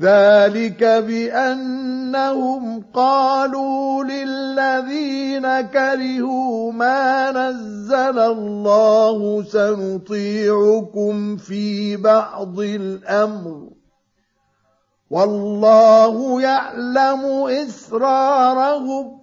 ذلك بأنهم قالوا للذين كرهوا ما نزل الله سنطيعكم في بعض الأمر. والله يعلم إسرارهم.